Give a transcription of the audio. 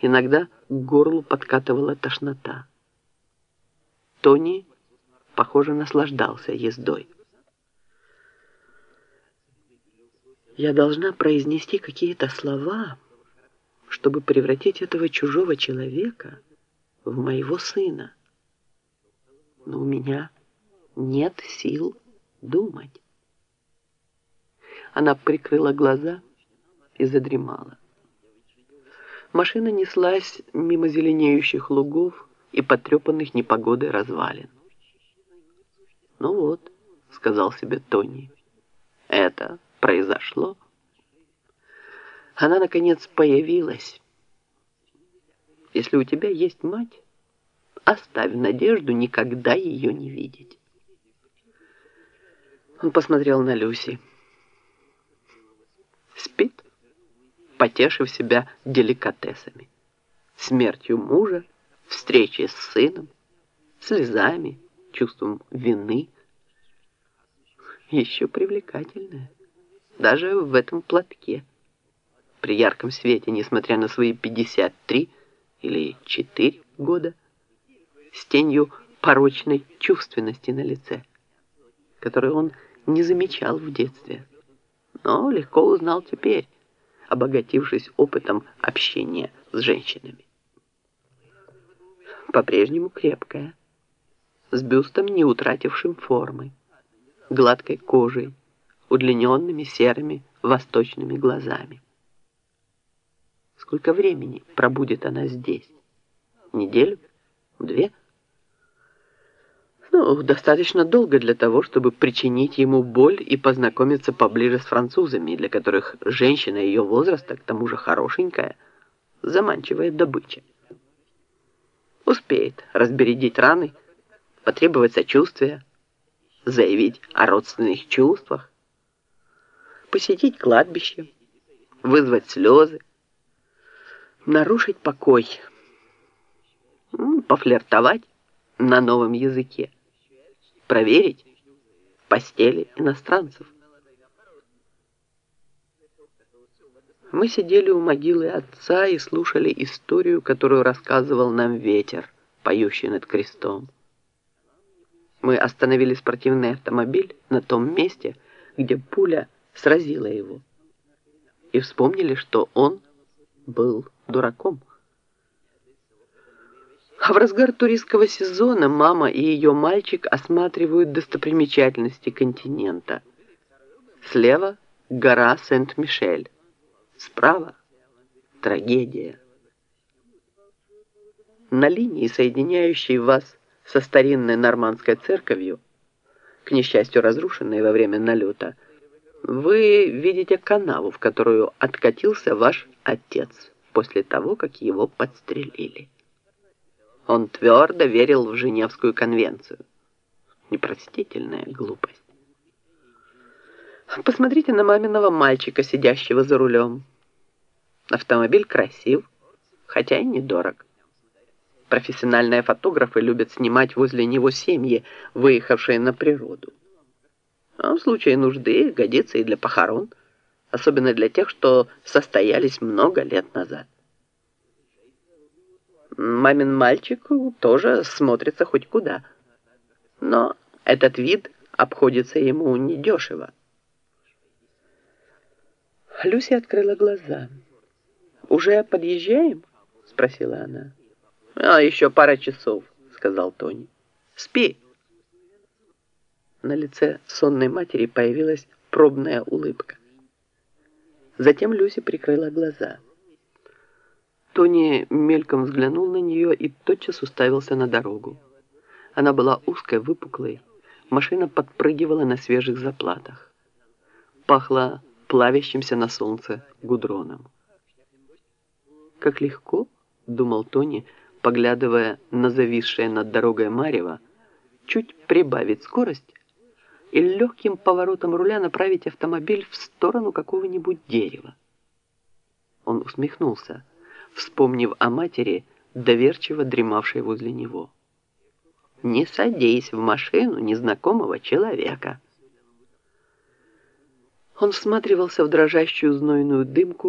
Иногда к горлу подкатывала тошнота. Тони, похоже, наслаждался ездой. Я должна произнести какие-то слова, чтобы превратить этого чужого человека в моего сына. Но у меня нет сил думать. Она прикрыла глаза и задремала. Машина неслась мимо зеленеющих лугов и потрепанных непогодой развалин. «Ну вот», — сказал себе Тони, — «это произошло». Она, наконец, появилась. Если у тебя есть мать, оставь надежду никогда ее не видеть. Он посмотрел на Люси. Спит, потешив себя деликатесами. Смертью мужа, встречей с сыном, слезами, чувством вины. Еще привлекательная, даже в этом платке. При ярком свете, несмотря на свои 53 или 4 года, с тенью порочной чувственности на лице, которую он не замечал в детстве, но легко узнал теперь, обогатившись опытом общения с женщинами. По-прежнему крепкая, с бюстом, не утратившим формы, гладкой кожей, удлиненными серыми восточными глазами. Сколько времени пробудет она здесь? Неделю? Две? Ну, достаточно долго для того, чтобы причинить ему боль и познакомиться поближе с французами, для которых женщина ее возраста, к тому же хорошенькая, заманчивая добыча. Успеет разбередить раны, потребовать сочувствия, заявить о родственных чувствах, посетить кладбище, вызвать слезы, нарушить покой, пофлиртовать на новом языке проверить в постели иностранцев. Мы сидели у могилы отца и слушали историю, которую рассказывал нам ветер, поющий над крестом. Мы остановили спортивный автомобиль на том месте, где пуля сразила его, и вспомнили, что он был дураком. А в разгар туристского сезона мама и ее мальчик осматривают достопримечательности континента. Слева гора Сент-Мишель, справа трагедия. На линии, соединяющей вас со старинной нормандской церковью, к несчастью разрушенной во время налета, вы видите канаву, в которую откатился ваш отец после того, как его подстрелили. Он твердо верил в Женевскую конвенцию. Непростительная глупость. Посмотрите на маминого мальчика, сидящего за рулем. Автомобиль красив, хотя и недорог. Профессиональные фотографы любят снимать возле него семьи, выехавшие на природу. А в случае нужды годится и для похорон, особенно для тех, что состоялись много лет назад. Мамин мальчик тоже смотрится хоть куда. Но этот вид обходится ему недешево. Люси открыла глаза. «Уже подъезжаем?» — спросила она. «А еще пара часов», — сказал Тони. «Спи». На лице сонной матери появилась пробная улыбка. Затем Люси прикрыла глаза. Тони мельком взглянул на нее и тотчас уставился на дорогу. Она была узкой, выпуклой. Машина подпрыгивала на свежих заплатах. Пахло плавящимся на солнце гудроном. «Как легко», — думал Тони, поглядывая на зависшее над дорогой Марева, чуть прибавить скорость и легким поворотом руля направить автомобиль в сторону какого-нибудь дерева. Он усмехнулся вспомнив о матери, доверчиво дремавшей возле него. «Не садись в машину незнакомого человека». Он всматривался в дрожащую знойную дымку,